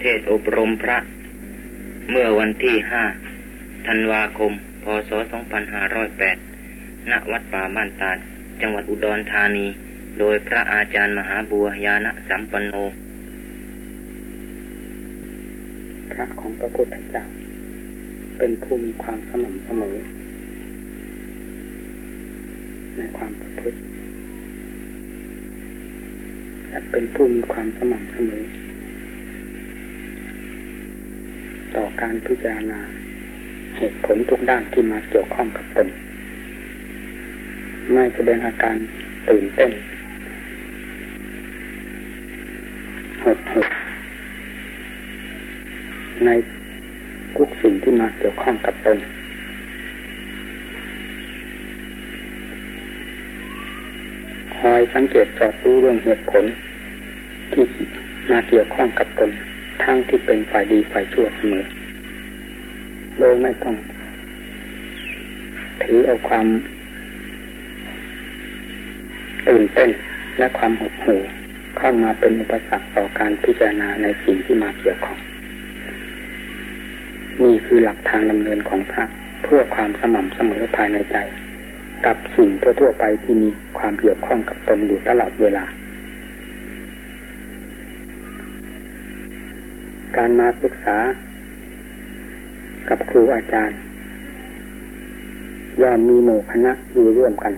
เทศอบรมพระ เมื่อวันที่ห้าธันวาคม พศ 2508 ณ วัดป่าบ้านตาด จังหวัดอุดรธานี โดยพระอาจารย์มหาบัวยานะสัมปันโน พระของพระพุทธเจ้า เป็นผู้มีความสม่ำเสมอ ในความประพฤติและเป็นผู้มีความสม่ำเสมอ ต่อการพิจารณาเหตุผลทุกด้านที่มาเกี่ยวข้องกับตนไม่แสดงอาการตื่นเต้นหดหู่ในทุกสิ่งที่มาเกี่ยวข้องกับตนคอยสังเกตสอบรู้เรื่องเหตุผลที่มาเกี่ยวข้องกับตน ทั้งที่เป็นฝ่ายดีฝ่ายชั่วเสมอโดยไม่ต้อง ถือเอาความตื่นเต้นและความหดหู่เข้ามาเป็นอุปสรรคต่อการพิจารณาในสิ่งที่มาเกี่ยวข้องนี่คือหลักทางดำเนินของพระเพื่อความสม่ำเสมอภายในใจ กับสิ่งทั่วๆไปที่มีความเกี่ยวข้องกับตนอยู่ตลอดเวลา การมาศึกษา กับครูอาจารย์ย่อมมีหมู่คณะอยู่ร่วมกัน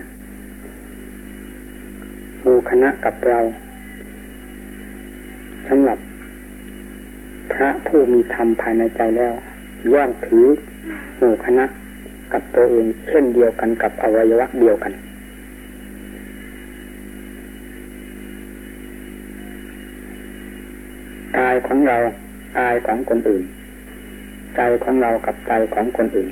หมู่คณะกับเราสำหรับ พระผู้มีธรรมภายในใจแล้วย่อมถือหมู่คณะกับตัวเองเช่นเดียวกันกับอวัยวะเดียวกันกายของเรา กายของคนอื่น ใจของเรากับใจของคนอื่น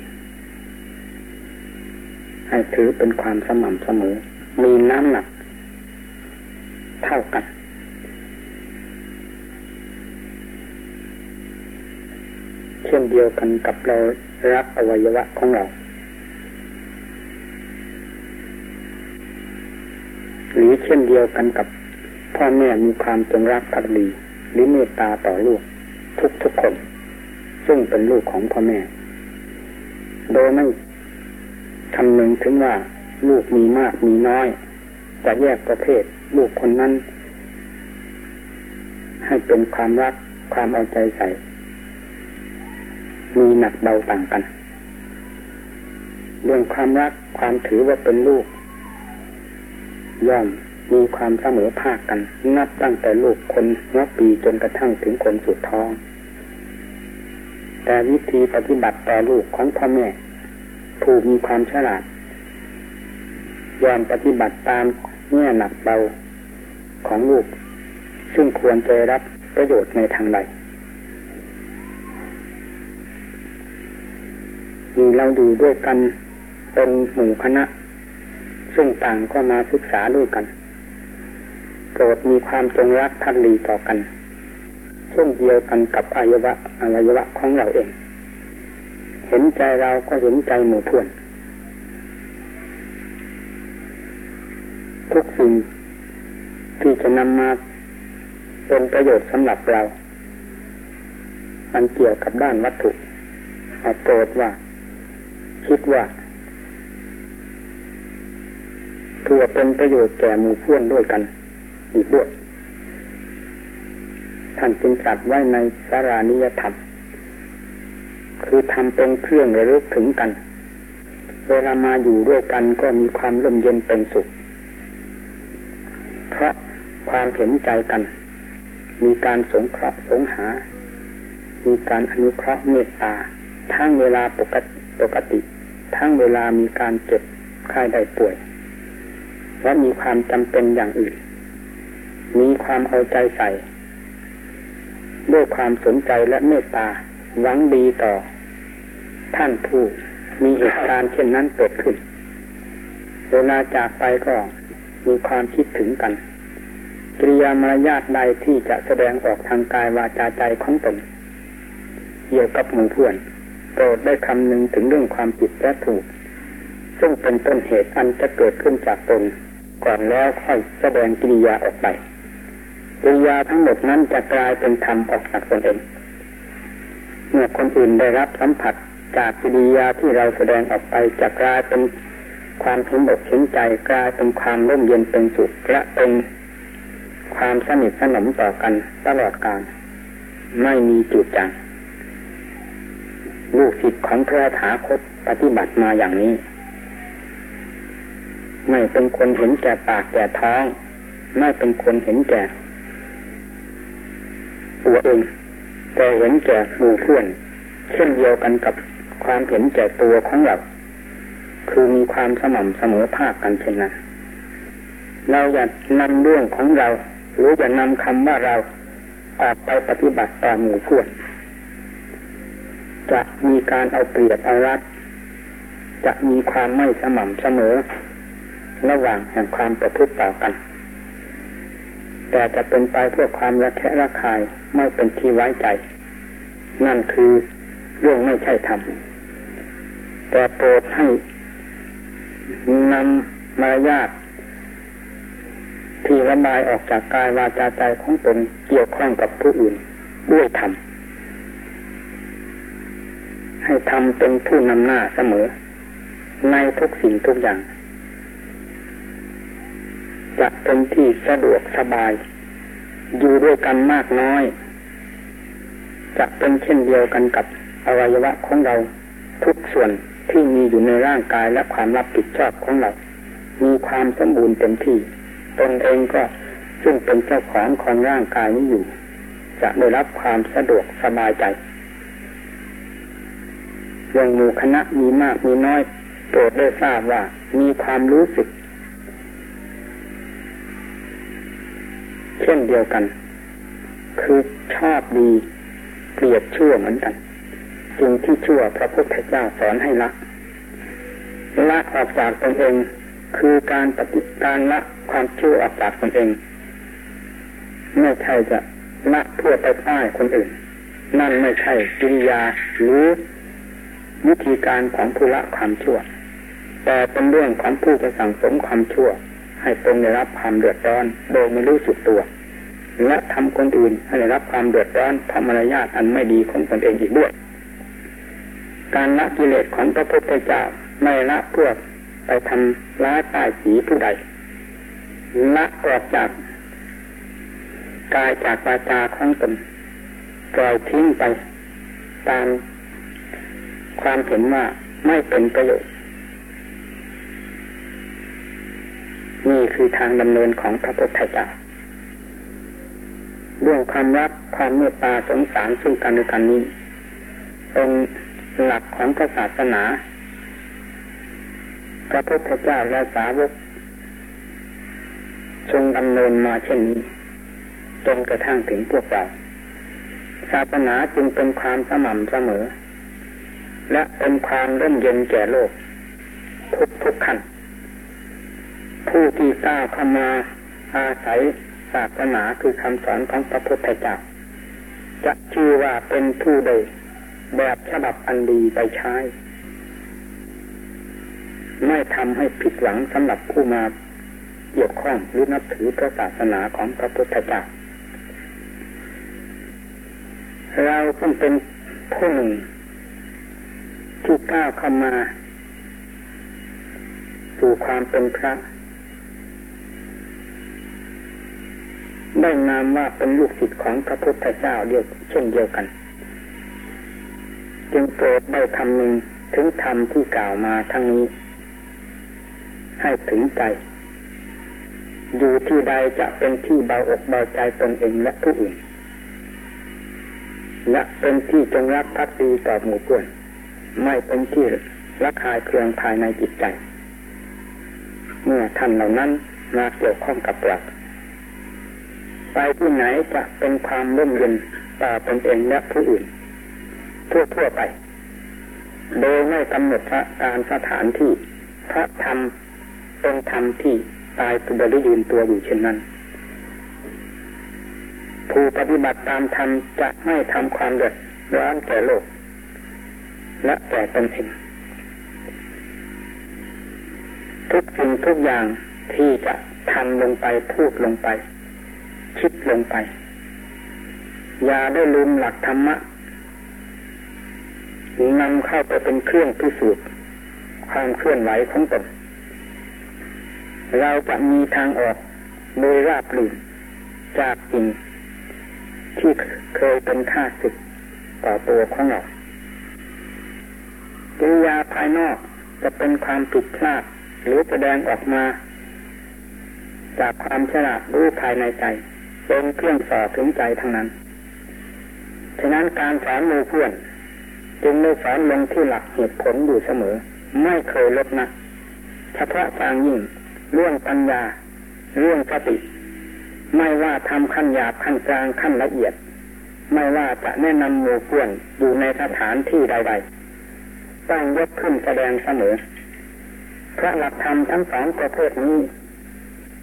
ให้ถือเป็นความสม่ำเสมอ มีน้ำหนัก เท่ากัน เช่นเดียวกันกับเรารักอวัยวะของเราหรือเช่นเดียวกันกับพ่อแม่มีความจงรักภักดีหรือเมตตาต่อลูก ทุกทุกคน ซึ่งเป็นลูกของพ่อแม่ โดยไม่คำนึงถึงว่าลูกมีมากมีน้อย จะแยกประเภท ลูกคนนั้น ให้เป็นความรักความเอาใจใส่ มีหนักเบาต่างกัน เรื่องความรักความถือว่าเป็นลูก ย่อม มีความเสมอภาคกัน นับตั้งแต่ลูกคนนับปีจนกระทั่งถึงคนสุดท้อง แต่วิธีปฏิบัติต่อลูกของพ่อแม่ ผู้มีความฉลาดยอมปฏิบัติตามแง่หนักเบาของลูก ซึ่งควรจะรับประโยชน์ในทางใดมีเราอยู่ด้วยกันเป็นหมู่คณะ ซึ่งต่างก็มาศึกษาด้วยกัน โปรดมีความจงรักภักดีต่อกันเช่นเดียวกันกับอวัยวะอวัยวะของเราเอง เห็นใจเราก็เห็นใจหมู่เพื่อนทุกสิ่งที่จะนำมาเป็นประโยชน์สำหรับเรามันเกี่ยวกับด้านวัตถุเอาโปรดว่า คิดว่าเพื่อเป็นประโยชน์แก่หมู่เพื่อนด้วยกัน อีกด้วย ท่านจึงจัดไว้ในสารานิยธรรม คือทำเป็นเครื่องระลึกถึงกัน เวลามาอยู่ด้วยกันก็มีความร่มเย็นเป็นสุข เพราะความเห็นใจกัน มีการสงเคราะห์สงหา มีการอนุเคราะห์เมตตา ทั้งเวลาปกติปกติ ทั้งเวลามีการเจ็บไข้ได้ป่วยและมีความจำเป็นอย่างอื่น มีความเอาใจใส่ ด้วยความสนใจและเมตตาหวังดีต่อ ท่านผู้มีเหตุการณ์เช่นนั้นเกิดขึ้นเวลาจากไปก็มีความคิดถึงกันกิริยามารยาทใดที่จะแสดงออกทางกายวาจาใจของตนเกี่ยวกับหมู่เพื่อนโปรดได้คำนึงถึงเรื่องความผิดและถูก ซึ่งเป็นต้นเหตุอันจะเกิดขึ้นจากตน ก่อนแล้วค่อยแสดงกิริยาออกไป กิริยาทั้งหมดนั้นจะกลายเป็นธรรมออกจากตนเอง เมื่อคนอื่นได้รับสัมผัสจากกิริยาที่เราแสดงออกไปจะกลายเป็นความเห็นอกเห็นใจกลายเป็นความร่มเย็นเป็นสุขและเป็นความสนิทสนมต่อกันตลอดกาลไม่มีจุดจางลูกศิษย์ของพระถาคตปฏิบัติมาอย่างนี้ ไม่เป็นคนเห็นแก่ปากแก่ท้อง ไม่เป็นคนเห็นแก่ ตัวเอง แต่เห็นแก่หมู่เพื่อน เช่นเดียวกันกับความเห็นแก่ตัวของเราคือมีความสม่ำเสมอภาคกันเช่นนั้นเราอย่านำเรื่องของเรา หรืออย่านำคำว่าเราออกไปปฏิบัติต่อหมู่เพื่อนจะมีการเอาเปรียบเอารัดจะมีความไม่สม่ำเสมอ ระหว่างแห่งความประพฤติต่อกัน แต่จะเป็นไปเพื่อความระแคะระคายไม่เป็นที่ไว้ใจ นั่นคือเรื่องไม่ใช่ธรรมแต่โปรดให้นำมารยาทที่ระบายออกจากกายวาจาใจของตนเกี่ยวข้องกับผู้อื่นด้วยธรรมให้ทำเป็นผู้นำหน้าเสมอ ในทุกสิ่งทุกอย่าง จะเป็นที่สะดวกสบาย อยู่ด้วยกันมากน้อย จะเป็นเช่นเดียวกันกับอวัยวะของเราทุกส่วนที่มีอยู่ในร่างกายและความรับผิดชอบของเรา มีความสมบูรณ์เต็มที่ ตนเองก็ซึ่งเป็นเจ้าของของร่างกายนี้อยู่ จะได้รับความสะดวกสบายใจย่างหมู่คณะมีมากมีน้อยโปรดได้ทราบว่ามีความรู้สึก เช่นเดียวกัน คือชอบดีเกลียดชั่วเหมือนกันสิ่งที่ชั่วพระพุทธเจ้าสอนให้ละละออกจากตนเอง คือการปฏิการละความชั่วออกจากตนเองไม่ใช่จะละเพื่อไปป้ายคนอื่น นั่นไม่ใช่กิริยาหรือวิธีการของผู้ละความชั่ว แต่เป็นเรื่องของผู้จะสั่งสมความชั่ว ให้ตนได้รับความเดือดร้อน โดยไม่รู้สึกตัว และทำคนอื่นให้ได้รับความเดือดร้อนทำมารยาทอันไม่ดีของตนเองอีกด้วย การละกิเลสของพระพุทธเจ้าไม่ละเพื่อไปทำร้ายป้ายสีผู้ใดละออกจากกายจากวาจาของตนปล่อยทิ้งไป ตามความเห็นว่าไม่เป็นประโยชน์ นี่คือทางดำเนินของพระพุทธเจ้าเรื่องความรักความเมตตาสงสารซึ่งกันและกันนี้เป็นหลักของพระศาสนา พระพุทธเจ้าและสาวกทรงดำเนินมาเช่นนี้จนกระทั่งถึงพวกเราศาสนาจึงเป็นความสม่ำเสมอ และเป็นความร่มเย็นแก่โลก ทุกทุกขั้น ผู้ที่ก้าเข้ามาอาศัยศาสนาคือคำสอนของพระพุทธเจ้าจะชื่อว่าเป็นผู้ใดแบบฉบับอันดีไปใช้ไม่ทำให้ผิดหวังสำหรับผู้มาเกี่ยวข้องหรือนับถือพระศาสนาของพระพุทธเจ้าเราเพิ่งเป็นผู้หนึ่งที่ก้าวเข้ามาสู่ความเป็นพระ ได้นามว่าเป็นลูกศิษย์ของพระพุทธเจ้าเดียวเช่นเดียวกัน จึงโปรดได้คำหนึ่งถึงธรรมที่กล่าวมาทั้งนี้ ให้ถึงใจอยู่ที่ใดจะเป็นที่เบาอกเบาใจตนเองและผู้อื่น และเป็นที่จงรักภักดีต่อหมู่เพื่อนไม่เป็นที่ระคายเครืองภายในจิตใจ เมื่อท่านเหล่านั้นมาเกี่ยวข้องกับเรา ไปที่ไหนจะเป็นความร่มเย็นต่อตนเองและผู้อื่น ทั่วทั่วไป โดยไม่กำหนดพระการสถานที่ พระธรรมเป็นธรรมที่ตายตัวได้ยืนตัวอยู่เช่นนั้น ผู้ปฏิบัติตามธรรมจะไม่ทำความเดือดร้อนแก่โลก และแต่ตนเองทุกสิ่งทุกอย่างที่จะทำลงไปพูดลงไป คิดลงไป อย่าได้ลืมหลักธรรมะนำเข้าไปเป็นเครื่องพิสูจน์ความเคลื่อนไหวของตนเราจะมีทางออกโดยราบรื่นจากสิ่งที่เคยเป็นค่าศึกต่อตัวของเรากิริยาภายนอกจะเป็นความผิดพลาดหรือแสดงออกมา จากความฉลาดรู้ภายในใจ เป็นเครื่องสอบถึงใจทั้งนั้น ฉะนั้นการสอนมูเพื่อน จึงได้สอนลงที่หลักเหตุผลอยู่เสมอ ไม่เคยลดนะเฉพาะทางยิ่ง เรื่องปัญญา เรื่องสติ ไม่ว่าทำขั้นหยาบขั้นกลางขั้นละเอียด ไม่ว่าจะแนะนำหมู่เพื่อนอยู่ในสถานที่ใด ๆ ต้องยกขึ้นแสดงเสมอพระหลักธรรมทั้งสองประเภทนี้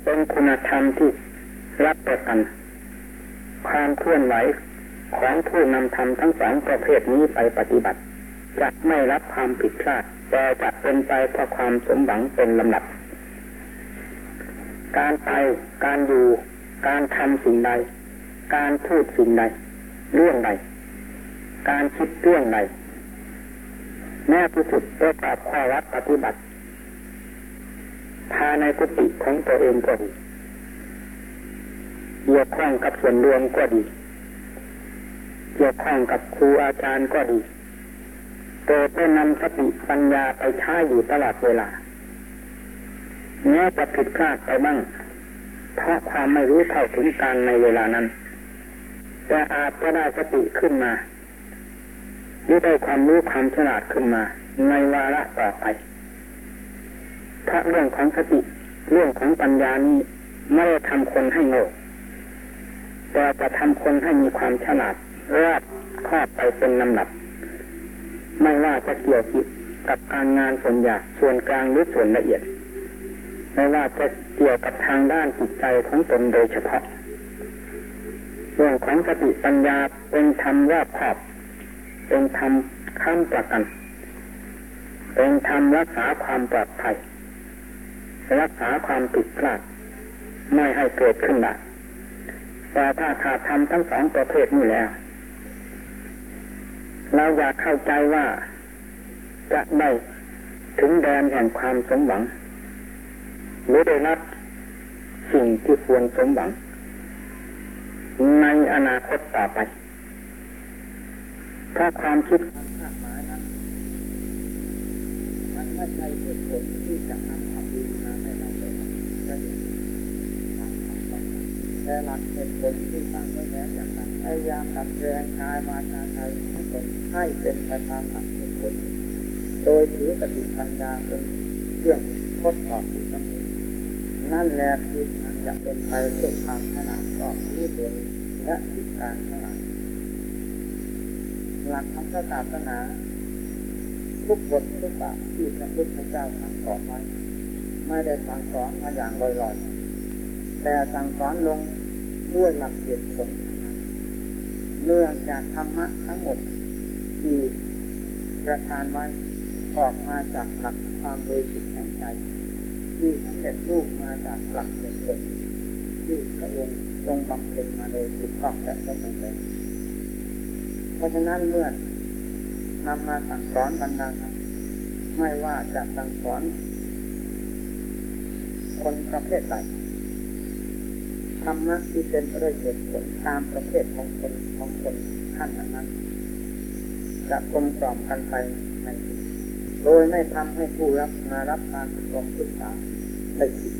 เป็นคุณธรรมที่รับประกัน ความเคลื่อนไหวของผู้นำธรรมทั้งสองประเภทนี้ไปปฏิบัติ จะไม่รับความผิดพลาดแต่จะเป็นไปเพราะความสมหวังเป็นลำดับ การไป การอยู่ การทำสิ่งใด การพูดสิ่งใด เรื่องใด การคิดเรื่องใดแม้ที่สุดประกอบข้อวัดปฏิบัติภายในกุฏิของตัวเองก็ดี เกี่ยวข้องกับส่วนรวมก็ดี เกี่ยวข้องกับครูอาจารย์ก็ดีโปรดได้นำสติปัญญาไปใช้อยู่ตลอดเวลาแม้จะผิดพลาดไปบ้างเพราะความไม่รู้เท่าถึงการในเวลานั้น แต่อาจจะได้สติขึ้นมาหรือได้ความรู้ความฉลาดขึ้นมา ในวาระต่อไปพราะเรื่องของสติเรื่องของปัญญานี้ไม่ได้ทำคนให้โง่ แต่จะทำคนให้มีความฉลาดรอบครอบไปเป็นลำดับ ไม่ว่าจะเกี่ยวกับการงานส่วนใหญ่ส่วนกลางหรือส่วนละเอียด ไม่ว่าจะเกี่ยวกับทางด้านจิตใจของตนโดยเฉพาะเรื่องของสติปัญญาเป็นธรรมรอบขอบ เป็นธรรมข้ามประกัน เป็นธรรมรักษาความปลอดภัยรักษาความผิดพลาดไม่ให้เกิดขึ้นได้ แต่ถ้าขาดทำทั้งสองประเภทนี้แล้ว เราอยากเข้าใจว่าจะได้ถึงแดนแห่งความสมหวัง หรือได้รับสิ่งที่ควรสมหวัง ในอนาคตต่อไปถ้าความคิดความหมายนั้นมันไม่ใช่เหตุผลที่จะนำความดีมาให้เราได้ได้ แต่หลักเหตุผลที่ตั้งไว้แล้วอย่างนั้นพยายามดัดแปลงกายมาทางใจให้เป็นให้เป็นไปตามหลักเหตุผลโดยถือปฏิปัญญาเป็นเครื่องทดสอบอยู่เสมอนั่นแหละคือจะเป็นไปเพื่อความขนาดก็รู้ตัวและติดการขนาดหลักธรรมศาสนาทุกบททุกบาทที่พระพุทธเจ้าสั่งสอนไว้ไม่ได้สั่งสอนมาอย่างลอยๆแต่สั่งสอนลง ด้วยหลักเหตุผลเนื่องจากธรรมะทั้งหมดที่ประทานไว้ออกมาจากหลักความบริสุทธิ์แห่งใจที่สำเร็จรูปมาจากหลักเหตุผลที่พระองค์ทรงบำเพ็ญมาโดยถูกต้องและสมบูรณ์เพราะฉะนั้นเมื่อนำมาสั่งสอนบรรดาไม่ว่าจะสั่งสอนคนประเภทใด รรมะที่เป็นเรื่องเหตุผลตามประเภทของคนของคนท่านนั้น จะกลมกล่อมกันไปในโดยไม่ทำให้ผู้รับมารับการอบรมศึกษาได้ผิด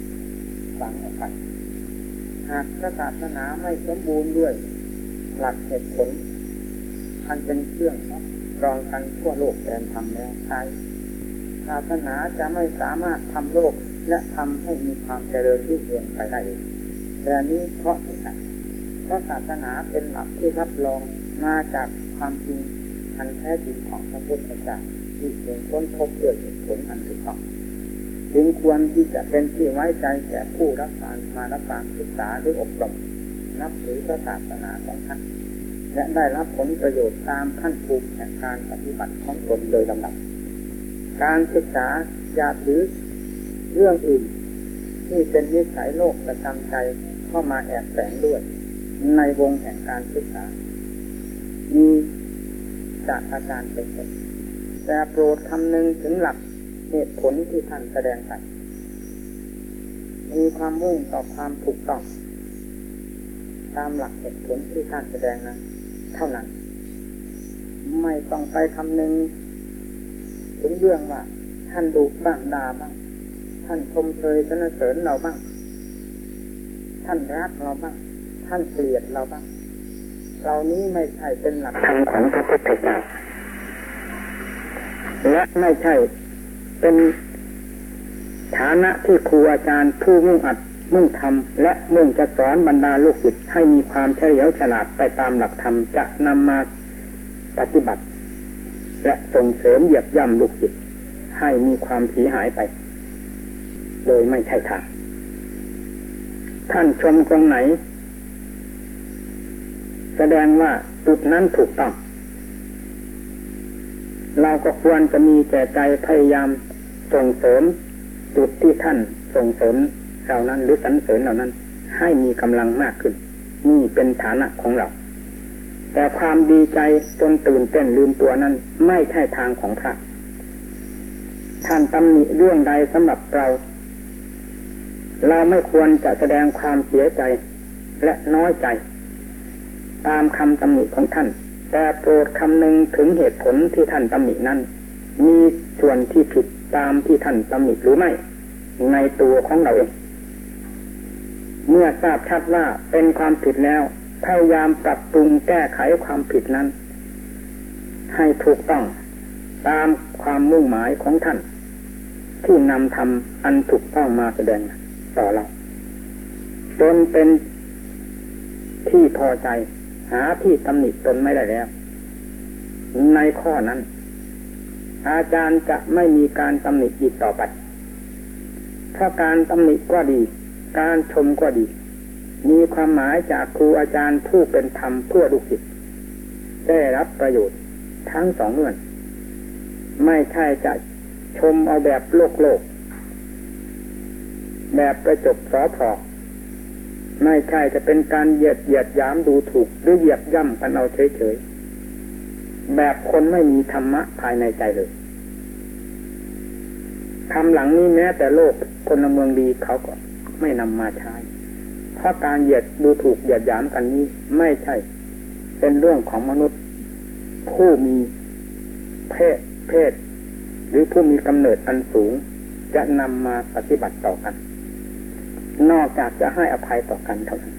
ฝังออกไปหากพระศาสนาไม่สมบูรณ์ด้วย หลักเหตุผลอันเป็นเครื่องรองกันทั่วโลกแดนทำแล้วใช้ศาสนาจะไม่สามารถทำโลกและทำให้มีความเจริญรุ่งเรืองไปได้ แต่นี้เพราะเหตุใดเพราะศาสนาเป็นหลักที่รับรองมาจากความจริงอันแท้จริงของพระพุทธเจ้าที่ทรงค้นพบด้วยเหตุผลอันถูกต้องจึงควรที่จะเป็นที่ไว้ใจแก่ผู้รับการมารับการศึกษาหรืออบรมนับถือพระศาสนาของท่านและได้รับผลประโยชน์ตามขั้นภูมิแห่งการปฏิบัติของตนโดยลำดับ การศึกษาอย่าถือเรื่องอื่น ที่เป็นนิสัยโลกประจำใจ เข้ามาแอบแฝงด้วย ในวงแห่งการศึกษา มีจากอาจารย์เป็นต้นแต่โปรดคำนึงถึงหลักเหตุผลที่ท่านแสดงไปมีความมุ่งต่อความถูกต้อง ตามหลักเหตุผลที่ท่านแสดงนั้น เท่านั้น ไม่ต้องไปคำนึงถึงเรื่องว่า ท่านดุบ้างด่าบ้าง ท่านชมเชยสนเสริญเราบ้าง ท่านรักเราบ้าง ท่านเกลียดเราบ้างเหล่านี้ไม่ใช่เป็นหลักธรรมของพระพุทธเจ้าและไม่ใช่เป็นฐานะที่ครูอาจารย์ผู้มุ่งอัดมุ่งทำและมุ่งจะสอนบรรดาลูกศิษย์ให้มีความเฉลียวฉลาดไปตามหลักธรรมจะนำมาปฏิบัติ และส่งเสริมเหยียบย่ำลูกศิษย์ให้มีความสีหายไป โดยไม่ใช่ทาง ท่านชมตรงไหน แสดงว่าจุดนั้นถูกต้อง เราก็ควรจะมีแก่ใจพยายามส่งเสริม จุดที่ท่านส่งเสริมเหล่านั้นหรือสรรเสริญเหล่านั้น ให้มีกำลังมากขึ้น นี่เป็นฐานะของเรา แต่ความดีใจจนตื่นเต้นลืมตัวนั้น ไม่ใช่ทางของพระท่านตำหนิเรื่องใดสำหรับเรา เราไม่ควรจะแสดงความเสียใจและน้อยใจ ตามคำตำหนิของท่าน แต่โปรดคำนึงถึงเหตุผลที่ท่านตำหนินั้น มีส่วนที่ผิดตามที่ท่านตำหนิหรือไม่ ในตัวของเราเองเมื่อทราบชัดว่าเป็นความผิดแล้วพยายามปรับปรุงแก้ไขความผิดนั้น ให้ถูกต้องตามความมุ่งหมายของท่าน ที่นำทำอันถูกต้องมาแสดง ต่อเราจนเป็นที่พอใจ หาที่ตำหนิตนไม่ได้แล้ว ในข้อนั้น อาจารย์จะไม่มีการตำหนิอีกต่อไปเพราะการตำหนิก็ดี การชมก็ดี มีความหมายจากครูอาจารย์ผู้เป็นธรรมเพื่อดุจิตได้รับประโยชน์ทั้งสองเงื่อน ไม่ใช่จะชมเอาแบบโลกโลก แบบประจบสอพอไม่ใช่จะเป็นการเหยียดเหยียดย้ำดูถูกหรือเหยียดย่ำกันเอาเฉยๆแบบคนไม่มีธรรมะภายในใจเลยคำหลังนี้แม้แต่โลกคนเมืองดีเขาก็ไม่นำมาใช้เพราะการเหยียดดูถูกเหยียดหยามกันนี้ไม่ใช่ เป็นเรื่องของมนุษย์ ผู้มีเพศเพศ หรือผู้มีกำเนิดอันสูง จะนำมาปฏิบัติต่อกัน นอกจากจะให้อภัยต่อกันเท่านั้น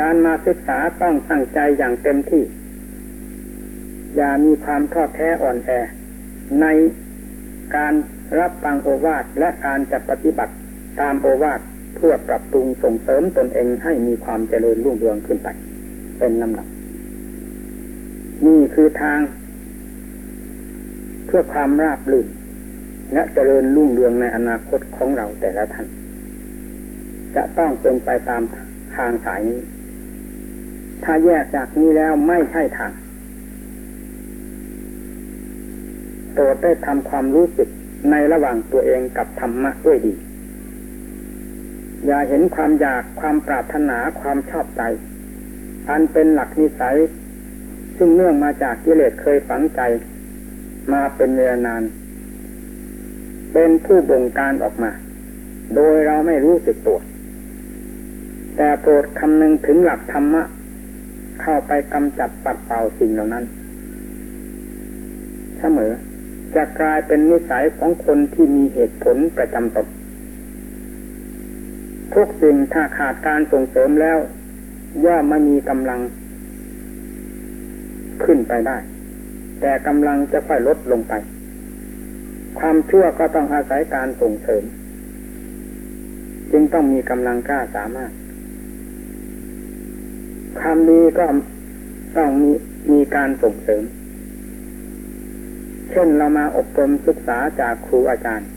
การมาศึกษาต้องตั้งใจอย่างเต็มที่ อย่ามีความท้อแท้อ่อนแอ ในการรับฟังโอวาทและการจัดปฏิบัติตามโอวาทเพื่อปรับปรุงส่งเสริมตนเองให้มีความเจริญรุ่งเรืองขึ้นไป เป็นลำดับนี่คือทาง เพื่อความราบรื่น และเจริญรุ่งเรืองในอนาคตของเราแต่ละท่าน จะต้องเป็นไปตามทางสายนี้ ถ้าแยกจากนี้แล้วไม่ใช่ทางโปรดได้ทำความรู้สึกในระหว่างตัวเองกับธรรมะด้วยดี อย่าเห็นความอยากความปรารถนาความชอบใจ อันเป็นหลักนิสัย ซึ่งเนื่องมาจากกิเลสเคยฝังใจ มาเป็นเวลานาน เป็นผู้บงการออกมา โดยเราไม่รู้สึกตัว แต่โปรดคำนึงถึงหลักธรรมะ เข้าไปกำจัดปัดเป่าสิ่งเหล่านั้น เสมอจะกลายเป็นนิสัยของคนที่มีเหตุผลประจำตนทุกสิ่งถ้าขาดการส่งเสริมแล้ว ย่อมไม่มีกำลัง ขึ้นไปได้ แต่กำลังจะค่อยลดลงไป ความชั่วก็ต้องอาศัยการส่งเสริม จึงต้องมีกำลังกล้าสามารถความดีก็ต้องมีมีการส่งเสริม เช่นเรามาอบรมศึกษาจากครูอาจารย์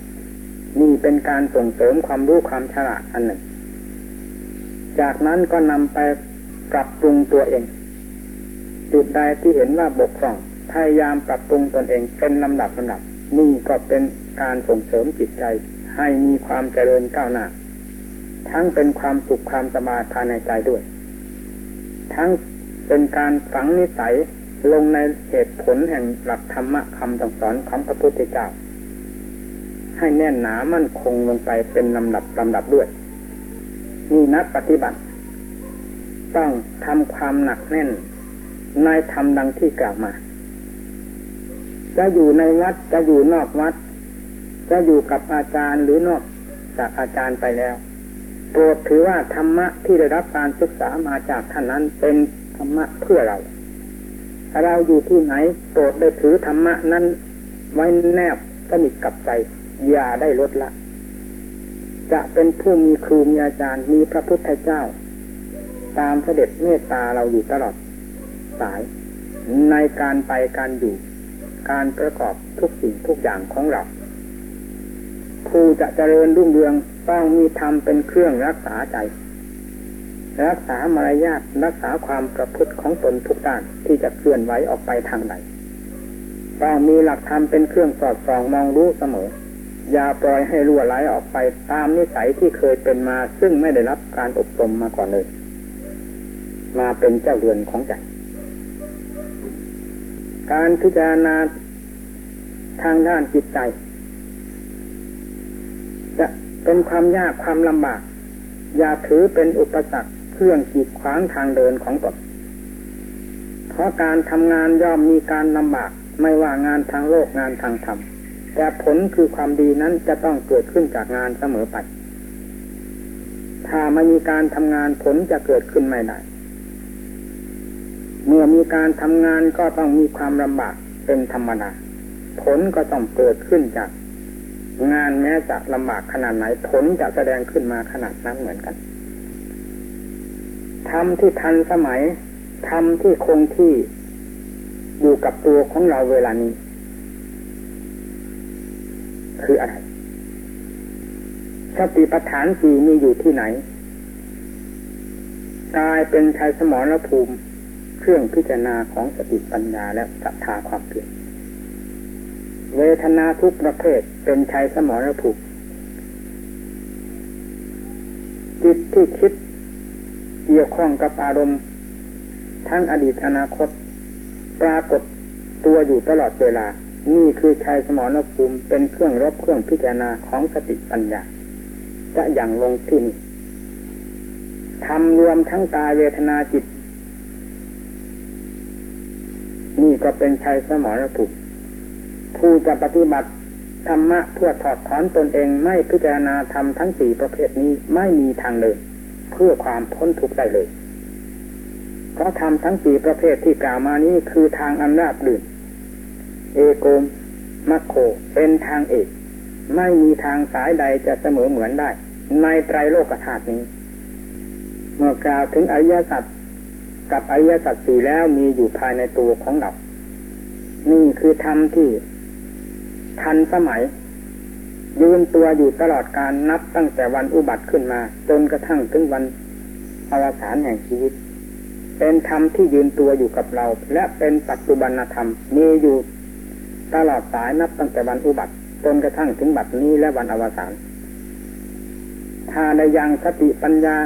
นี่เป็นการส่งเสริมความรู้ความฉลาดอันหนึ่ง จากนั้นก็นำไปปรับปรุงตัวเอง จุดใดที่เห็นว่าบกพร่องพยายามปรับปรุงตนเองเป็นลำดับลำดับ นี่ก็เป็นการส่งเสริมจิตใจ ให้มีความเจริญก้าวหน้า ทั้งเป็นความสุขความสบายภายในใจด้วย ทั้งเป็นการฝังนิสัยลงในเหตุผลแห่งหลักธรรมะคำสอนของพระพุทธเจ้า ให้แน่นหนามั่นคงลงไปเป็นลำดับลำดับด้วย นี่นักปฏิบัติ ต้องทำความหนักแน่น ในธรรมดังที่กล่าวมา จะอยู่ในวัดจะอยู่นอกวัด จะอยู่กับอาจารย์หรือนอกจากอาจารย์ไปแล้วโปรดถือว่าธรรมะที่ได้รับการศึกษามาจากท่านนั้นเป็นธรรมะเพื่อเรา เราอยู่ที่ไหนโปรดได้ถือธรรมะนั้น ไว้แนบสนิทกับใจอย่าได้ลดละ จะเป็นผู้มีครูมีอาจารย์มีพระพุทธเจ้า ตามเสด็จเมตตาเราอยู่ตลอดสาย ในการไปการอยู่ การประกอบทุกสิ่งทุกอย่างของเราครูจะเจริญรุ่งเรืองต้องมีธรรมเป็นเครื่องรักษาใจ รักษามารยาทรักษาความประพฤติของตนทุกด้านที่จะเคลื่อนไหวออกไปทางไหนต้องมีหลักธรรมเป็นเครื่องสอดส่องมองรู้เสมอ อย่าปล่อยให้รั่วไหลออกไปตามนิสัยที่เคยเป็นมาซึ่งไม่ได้รับการอบรมมาก่อนเลย มาเป็นเจ้าเรือนของใจ การพิจารณาทางด้านจิตใจ จะเป็นความยากความลำบาก อย่าถือเป็นอุปสรรคเครื่องขีดขวางทางเดินของตนเพราะการทำงานย่อมมีการลำบาก ไม่ว่างานทางโลกงานทางธรรมแต่ผลคือความดีนั้นจะต้องเกิดขึ้นจากงานเสมอไป ถ้าไม่มีการทำงานผลจะเกิดขึ้นไม่ได้ เมื่อมีการทำงานก็ต้องมีความลำบากเป็นธรรมดาผลก็ต้องเกิดขึ้นจาก งานแม้จะลำบากขนาดไหน ผลจะแสดงขึ้นมาขนาดนั้นเหมือนกันทำที่ทันสมัยทำที่คงที่อยู่กับตัวของเราเวลานี้ คืออะไรสติปัฏฐานสี่มีอยู่ที่ไหนกายเป็นชัยสมรภูมิ เครื่องพิจารณาของสติปัญญาและศรัทธาความเพียรเวทนาทุกประเภทเป็นชัยสมรภูมิจิตที่คิดเกี่ยวข้องกับอารมณ์ทั้งอดีตอนาคต ปรากฏตัวอยู่ตลอดเวลา นี่คือชัยสมรภูมิเป็นเครื่องรบเครื่องพิจารณาของสติปัญญา จะอย่างลงที่นี่ทำรวมทั้งกายเวทนาจิต นี่ ก็เป็นชัยสมรภูมิผู้จะปฏิบัติธรรมะเพื่อถอดถอนตนเองไม่พิจารณาธรรมทั้งสี่ประเภทนี้ไม่มีทางเลยเพื่อความพ้นทุกข์ได้เลย เพราะธรรมทั้งสี่ประเภทที่กล่าวมานี้คือทางอันราบรื่นเอโกมมัคโคเป็นทางเอกไม่มีทางสายใดจะเสมอเหมือนได้ ในไตรโลกธาตุนี้ เมื่อกล่าวถึงอริยสัจกับอริยสัจสี่แล้วมีอยู่ภายในตัวของเรา นี่คือธรรมที่ทันสมัย ยืนตัวอยู่ตลอดการนับตั้งแต่วันอุบัติขึ้นมา จนกระทั่งถึงวันอวสานแห่งชีวิต เป็นธรรมที่ยืนตัวอยู่กับเรา และเป็นปัจจุบันธรรมมีอยู่ตลอดสายนับตั้งแต่วันอุบัติ จนกระทั่งถึงบัดนี้และวันอวสานถ้าได้ยังสติปัญญา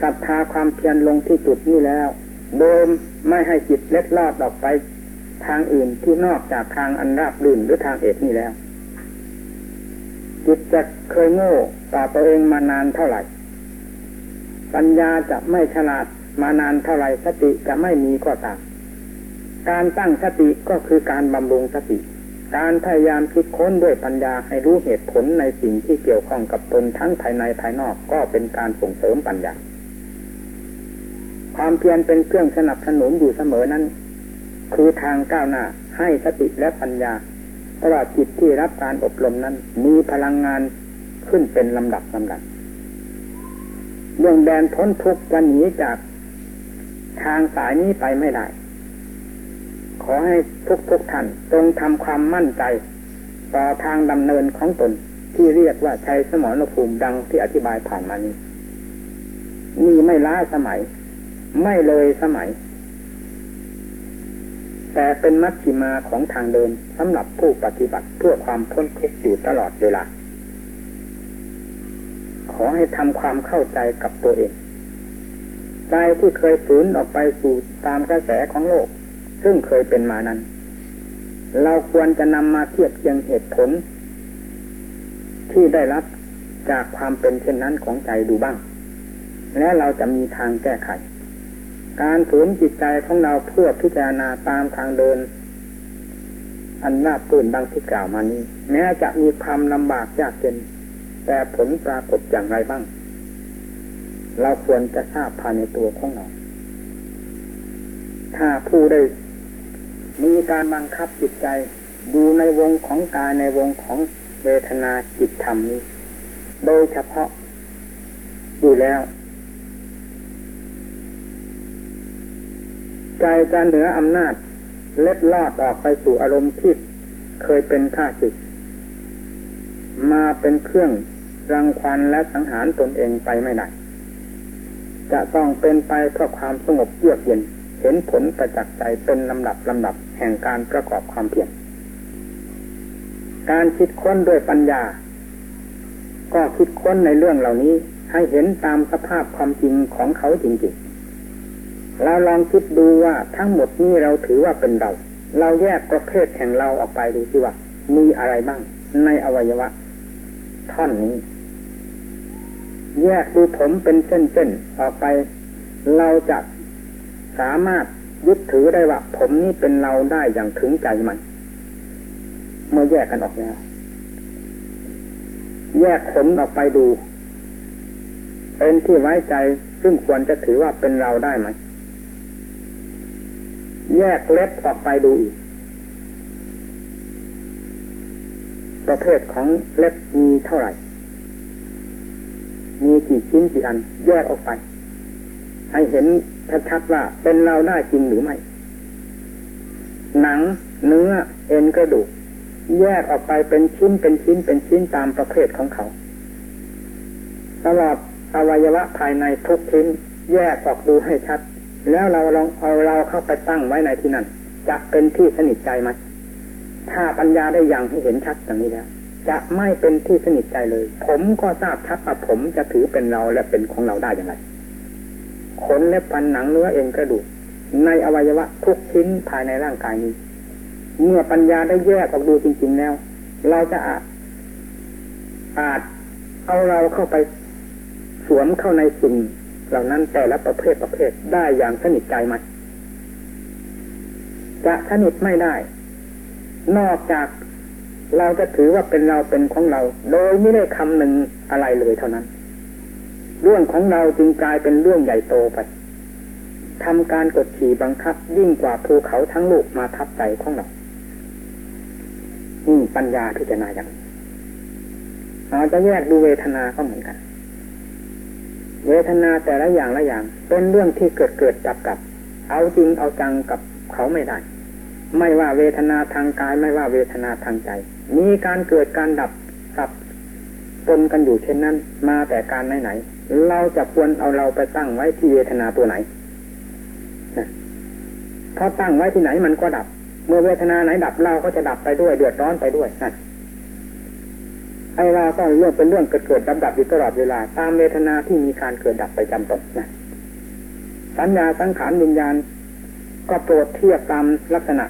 ศรัทธาความเพียรลงที่จุดนี้แล้ว โดย ไม่ให้จิตเล็ดลอดออกไปทางอื่นที่นอกจากทางอันราบรื่นหรือทางเอกนี่แล้ว จิตจะเคยโง่ต่อตัวเองมานานเท่าไหร่ ปัญญาจะไม่ฉลาดมานานเท่าไหร่สติจะไม่มีก็ตามการตั้งสติก็คือการบำรุงสติ การพยายามคิดค้นด้วยปัญญาให้รู้เหตุผลในสิ่งที่เกี่ยวข้องกับตนทั้งภายในภายนอกก็เป็นการส่งเสริมปัญญา ความเพียรเป็นเครื่องสนับสนุนอยู่เสมอนั้น คือทางก้าวหน้าให้สติและปัญญาเพราะว่าจิตที่รับการอบรมนั้น มีพลังงานขึ้นเป็นลำดับลำดับเรื่องแดนพ้นทุกข์จะหนีจากทางสายนี้ไปไม่ได้ ขอให้ทุกทุกท่านจงทำความมั่นใจ ต่อทางดำเนินของตนที่เรียกว่าชัยสมรภูมิดังที่อธิบายผ่านมานี้ นี่ไม่ล้าสมัย ไม่เลยสมัย แต่เป็นมัชฌิมาของทางเดินสำหรับผู้ปฏิบัติเพื่อความพ้นทุกข์อยู่ตลอดเวลา ขอให้ทำความเข้าใจกับตัวเองใจที่เคยฝืนออกไปสู่ตามกระแสของโลก ซึ่งเคยเป็นมานั้น เราควรจะนำมาเทียบเคียงเหตุผล ที่ได้รับจากความเป็นเช่นนั้นของใจดูบ้าง และเราจะมีทางแก้ไข การฝืนจิตใจของเราเพื่อพิจารณาตามทางเดิน อันน่าปืนดังที่กล่าวมานี้ แม้จะมีความลำบากยากเย็นแต่ผลปรากฏอย่างไรบ้าง เราควรจะทราบภายในตัวของเรา ถ้าผู้ได้มีการบังคับจิตใจดูในวงของกายในวงของเวทนาจิตธรรมนี้ โดยเฉพาะอยู่แล้ว ใจจะเหนืออำนาจ เล็ดลอดออกไปสู่อารมณ์ที่เคยเป็นข้าศึกมาเป็นเครื่องรังควันและสังหารตนเองไปไม่ได้จะต้องเป็นไปเพราะความสงบเยือกเย็น เห็นผลประจักษ์ใจเป็นลำดับลำดับแห่งการประกอบความเพียรการคิดค้นด้วยปัญญา ก็คิดค้นในเรื่องเหล่านี้ให้เห็นตามสภาพความจริงของเขาจริง เราลองคิดดูว่าทั้งหมดนี้เราถือว่าเป็นเรา เราแยกประเภทแห่งเราออกไปดูสิว่ามีอะไรบ้าง ในอวัยวะ ท่อนนี้ แยกดูผมเป็นเส้นๆออกไป เราจะสามารถยึดถือได้ว่า ผมนี้เป็นเราได้อย่างถึงใจมัน เมื่อแยกกันออกแล้วแยกขนออกไปดู เป็นที่ไว้ใจซึ่งควรจะถือว่าเป็นเราได้ไหม แยกเล็บออกไปดูอีก ประเภทของเล็บมีเท่าไหร่ มีกี่ชิ้นกี่อัน แยกออกไป ให้เห็นชัดๆว่าเป็นเราได้จริงหรือไม่ หนังเนื้อเอ็นกระดูกแยกออกไปเป็นชิ้นเป็นชิ้นเป็นชิ้นตามประเภทของเขาตลอดอวัยวะภายในทุกชิ้น แยกออกดูให้ชัด แล้วเราลองเอาเราเข้าไปตั้งไว้ในที่นั้นจะเป็นที่สนิทใจไหมถ้าปัญญาได้อยังให้เห็นชัดอย่างนี้แล้วจะไม่เป็นที่สนิทใจเลย ผมก็ทราบชัดว่าผมจะถือเป็นเราและเป็นของเราได้อย่างไรขนและปันหนังเนื้อเอ็นกระดูกในอวัยวะทุกชิ้นภายในร่างกายนี้ เมื่อปัญญาได้แยกออกดูจริง ๆแล้ว เราจะอาจอาจเอาเราเข้าไปสวมเข้าในสิ่ง เหล่านั้นแต่ละประเภทประเภทได้อย่างสนิทใจไหมจะสนิทไม่ได้ นอกจากเราจะถือว่าเป็นเราเป็นของเรา โดยไม่ได้คำหนึ่งอะไรเลยเท่านั้น เรื่องของเราจึงกลายเป็นเรื่องใหญ่โตไปทำการกดขี่บังคับยิ่งกว่าภูเขาทั้งลูกมาทับใจของเรานี่ปัญญาพิจารณาอย่างเราจะแยกดูเวทนาก็เหมือนกัน เวทนาแต่ละอย่างละอย่าง เป็นเรื่องที่เกิดเกิดจับกับเอาจริงเอาจังกับเขาไม่ได้ ไม่ว่าเวทนาทางกายไม่ว่าเวทนาทางใจ มีการเกิดการดับสับปนกันอยู่เช่นนั้น มาแต่การไหนไหน เราจะควรเอาเราไปตั้งไว้ที่เวทนาตัวไหนพอตั้งไว้ที่ไหนมันก็ดับ เมื่อเวทนาไหนดับเราก็จะดับไปด้วยเดือดร้อนไปด้วยนั่น ไอ้เราก็เรื่องเป็นเรื่องเกิดเกิดดับดับอยู่ตลอดเวลา ตามเวทนาที่มีการเกิดดับไปจำตนนะสัญญาสังขารวิญญาณ ก็โปรดเทียบตามลักษณะ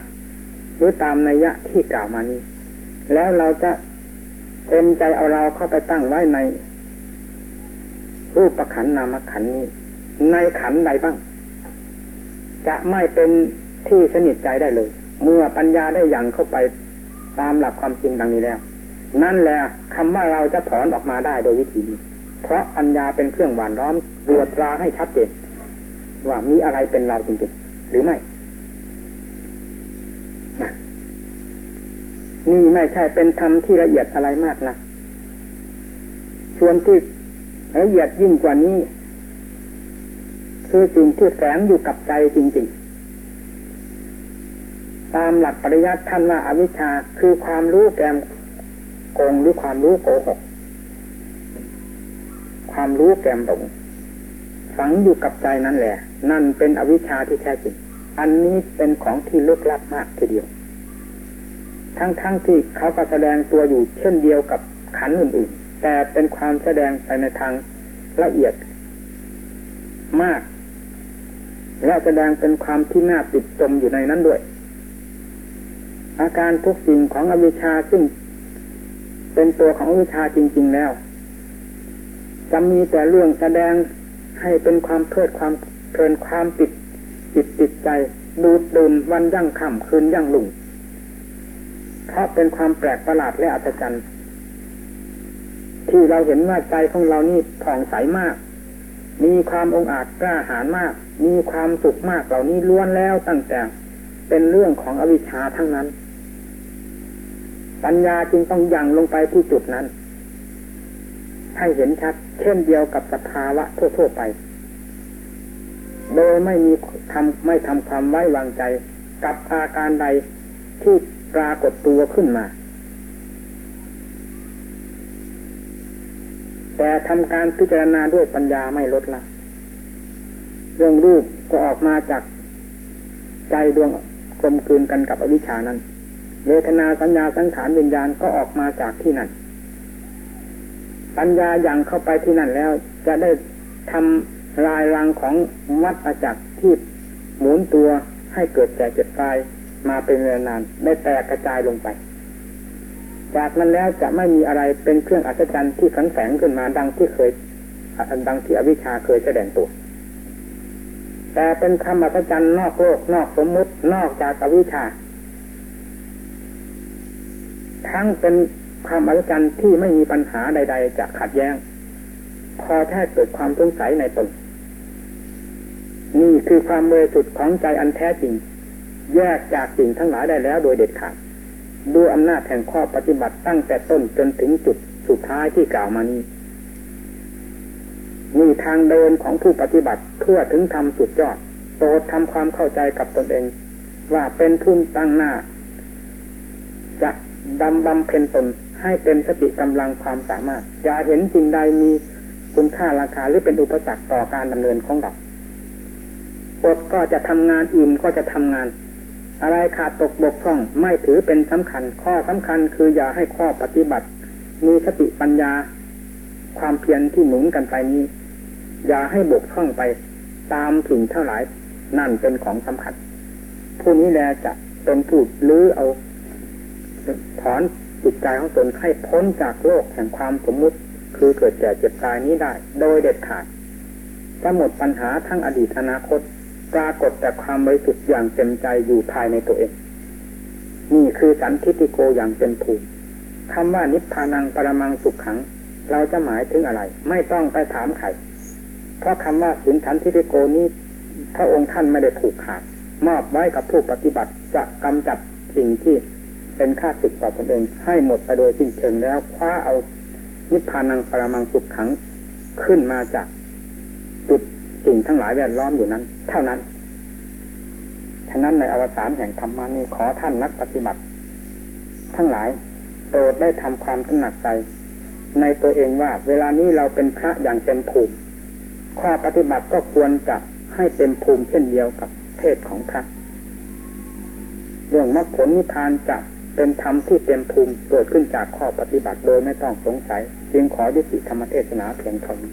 หรือตามนัยยะที่กล่าวมานี้ แล้วเราจะเต็มใจเอาเราเข้าไปตั้งไว้ในรูปประขันนามขันนี้ ในขันใดบ้าง จะไม่เป็นที่สนิทใจได้เลย เมื่อปัญญาได้อยังเข้าไปตามหลักความจริงดังนี้แล้ว นั่นแหละคำว่าเราจะถอนออกมาได้โดยวิธีนี้ เพราะปัญญาเป็นเครื่องหวานล้อมตรวจตราให้ชัดเจนว่ามีอะไรเป็นเราจริงๆหรือไม่นี่ไม่ใช่เป็นธรรมที่ละเอียดอะไรมากนะส่วนที่ละเอียดยิ่งกว่านี้ คือสิ่งที่แฝงอยู่กับใจจริง ๆ ตามหลักปริยัติท่านว่าอาวิชชาคือความรู้แกม โกงหรือความรู้โกหกความรู้แกมหลงฝังอยู่กับใจนั่นแหละ นั่นเป็นอวิชชาที่แท้จริง อันนี้เป็นของที่ลึกลับมากทีเดียว ทั้งๆทที่เขาก็แสดงตัวอยู่เช่นเดียวกับขันอื่นๆ แต่เป็นความแสดงไปในทางละเอียดมาก และแสดงเป็นความที่น่าติดจมอยู่ในนั้นด้วย อาการทุกสิ่งของอวิชชาซึ่ง เป็นตัวของอวิชชาจริง ๆแล้วจะมีแต่เรื่องแสดงให้เป็นความเพลิดความเพลินความติดจิตติดใจดูดดื่มวันยั่งค่ำคืนยั่งลุ่งเพราะเป็นความแปลกประหลาดและอัศจรรย์ที่เราเห็นว่าใจของเรานี่ผ่องใสมาก มีความองอาจกล้าหาญมาก มีความสุขมากเหล่านี้ล้วนแล้วตั้งแต่เป็นเรื่องของอวิชชาทั้งนั้น ปัญญาจึงต้องยังลงไปที่จุดนั้น ให้เห็นชัด เช่นเดียวกับสภาวะทั่วๆไป โดยไม่มีทำไม่ทำความไว้วางใจกับอาการใดที่ปรากฏตัวขึ้นมา แต่ทำการพิจารณาด้วยปัญญาไม่ลดละ เรื่องรูปก็ออกมาจากใจดวงกลมกลืนกันกับอวิชานั้น เวทนาสัญญาสังขารวิญญาณก็ออกมาจากที่นั่น ปัญญาอย่างเข้าไปที่นั่นแล้ว จะได้ทำลายรังของวัฏจักรที่หมุนตัวให้เกิดแก่เจ็บตายมาเป็นเวลานานได้แตกกระจายลงไป จากนั้นแล้วจะไม่มีอะไรเป็นเครื่องอัศจรรย์ที่ขันแสงขึ้นมาดังที่เคยดังที่อวิชชาเคยแสดงตัว แต่เป็นคำอัศจรรย์นอกโลกนอกสมมุตินอกจากอวิชชา ทั้งเป็นความอัศจรรย์ที่ไม่มีปัญหาใด ๆ จะขัดแย้ง พอแค่เกิดความสงสัยในตนนี่คือความเมตสุดของใจอันแท้จริง แยกจากสิ่งทั้งหลายได้แล้วโดยเด็ดขาดด้วยอำนาจแห่งข้อปฏิบัติตั้งแต่ต้นจนถึงจุดสุดท้ายที่กล่าวมานี้มีทางเดินของผู้ปฏิบัติเพื่อถึงทำสุดยอดโปรดทำความเข้าใจกับตนเอง ว่าเป็นทุนตั้งหน้า จะ ดำบำเพ็ญตนให้เป็นสติกำลังความสามารถ อย่าเห็นสิ่งใดมีคุณค่าราคาหรือเป็นอุปสรรคต่อการดำเนินของเราอดก็จะทำงานอิ่มก็จะทำงาน อะไรขาดตกบกพร่องไม่ถือเป็นสำคัญ ข้อสำคัญคืออย่าให้ข้อปฏิบัติ มีสติปัญญา ความเพียรที่หนุนกันไปนี้ อย่าให้บกพร่องไปตามสิ่งเท่าไหร่นั่นเป็นของสำคัญ ผู้นี้แลจะเป็นผู้ลื้อเอา ถอนจิตใจของตนให้พ้นจากโลกแห่งความสมมุติ คือเกิดแก่เจ็บตายนี้ได้ โดยเด็ดขาดจะหมดปัญหาทั้งอดีตอนาคต ปรากฏแต่ความบริสุทธิ์อย่างเต็มใจอยู่ภายในตัวเอง นี่คือสันทิติโกอย่างเต็มภูมิคำว่านิพพานังปรมังสุขขัง เราจะหมายถึงอะไร ไม่ต้องไปถามใครเพราะคำว่าสินทันทิติโกนี้ พระองค์ท่านไม่ได้ผูกขาดมอบไว้กับผู้ปฏิบัติจะกำจัดสิ่งที่ เป็นค่าศึกต่อตนเอง ให้หมดไปโดยสิ้นเชิงแล้วคว้าเอานิพพานังปรมังสุขขังขึ้นมาจากจุดสิ่งทั้งหลายแวดล้อมอยู่นั้น เท่านั้นฉะนั้นในอวสานแห่งธรรมานี้ขอท่านนักปฏิบัติ ทั้งหลายโปรดได้ทำความตระหนักใจ ในตัวเองว่า เวลานี้เราเป็นพระอย่างเต็มภูมิ ข้อปฏิบัติก็ควรจะให้เต็มภูมิเช่นเดียวกับเพศของพระ เรื่องมรรคผลนิพพานจะ เป็นธรรมที่เต็มภูมิเกิดขึ้นจากข้อปฏิบัติโดยไม่ต้องสงสัย จึงขอยุติธรรมเทศนาเพียงเท่านี้